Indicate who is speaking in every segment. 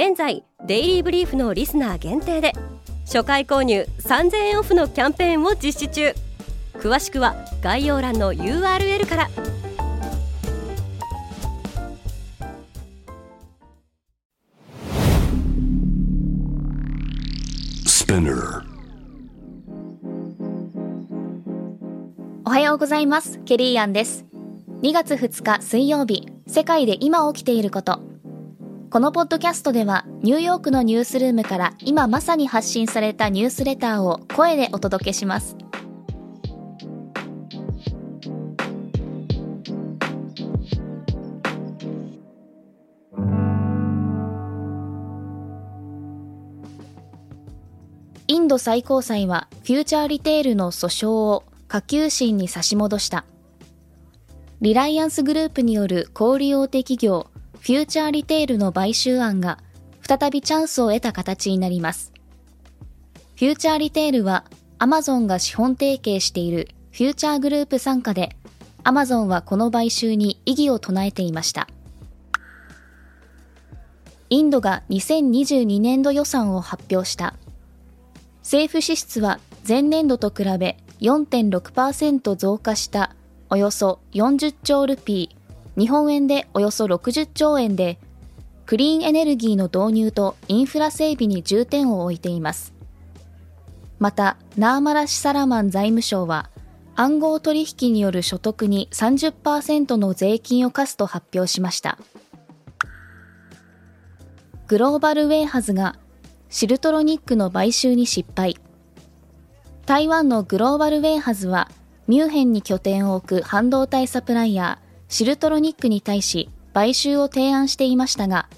Speaker 1: 現在デイリーブリーフのリスナー限定で初回購入3000円オフのキャンペーンを実施中。詳しくは概要欄の URL から。
Speaker 2: おはようございます。ケリーアンです。2月2日水曜日世界で今起きていることこのポッドキャストではニューヨークのニュースルームから今まさに発信されたニュースレターを声でお届けします。インド最高裁はフューチャーリテールの訴訟を下級審に差し戻した。リライアンスグループによる小売大手企業フューチャーリテールの買収案が再びチャンスを得た形になります。フューチャーリテールはアマゾンが資本提携しているフューチャーグループ傘下でアマゾンはこの買収に異議を唱えていました。インドが2022年度予算を発表した。政府支出は前年度と比べ4.6%増加したおよそ40兆ルピー日本円でおよそ60兆円で、クリーンエネルギーの導入とインフラ整備に重点を置いています。また、ナーマラシサラマン財務省は、暗号取引による所得に30%の税金を課すと発表しました。グローバルウェイハズがシルトロニックの買収に失敗。台湾のグローバルウェイハズはミューヘンに拠点を置く半導体サプライヤー、シルトロニックに対し買収を提案していましたが、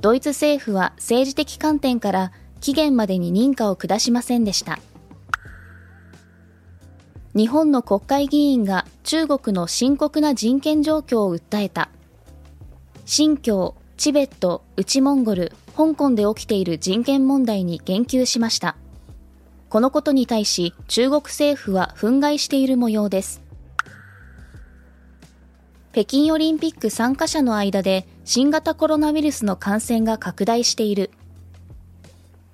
Speaker 2: ドイツ政府は政治的観点から期限までに認可を下しませんでした。日本の国会議員が中国の深刻な人権状況を訴えた。新疆、チベット、内モンゴル、香港で起きている人権問題に言及しました。このことに対し中国政府は憤慨している模様です。北京オリンピック参加者の間で新型コロナウイルスの感染が拡大している。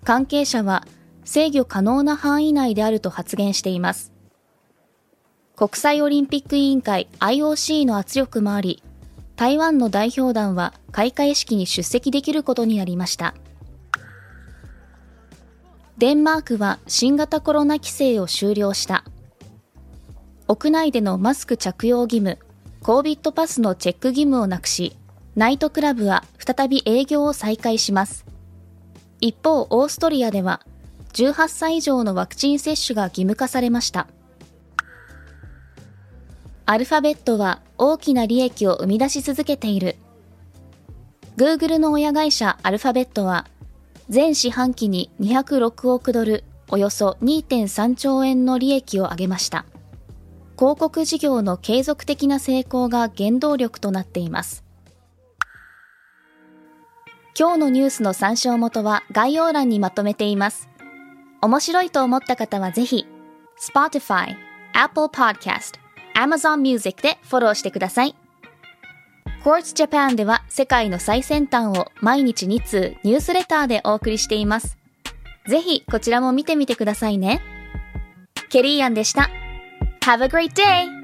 Speaker 2: 関係者は制御可能な範囲内であると発言しています。国際オリンピック委員会 IOC の圧力もあり、台湾の代表団は開会式に出席できることになりました。デンマークは新型コロナ規制を終了した。屋内でのマスク着用義務、コービットパスのチェック義務をなくし、ナイトクラブは再び営業を再開します。一方、オーストリアでは、18歳以上のワクチン接種が義務化されました。アルファベットは大きな利益を生み出し続けている。Google の親会社アルファベットは、全四半期に206億ドル、およそ2.3兆円の利益を上げました。広告事業の継続的な成功が原動力となっています。今日のニュースの参照元は概要欄にまとめています。面白いと思った方はぜひ、Spotify、Apple Podcast、Amazon Music でフォローしてください。Quartz Japan では世界の最先端を毎日2通ニュースレターでお送りしています。ぜひこちらも見てみてくださいね。ケリーアンでした。Have a great day!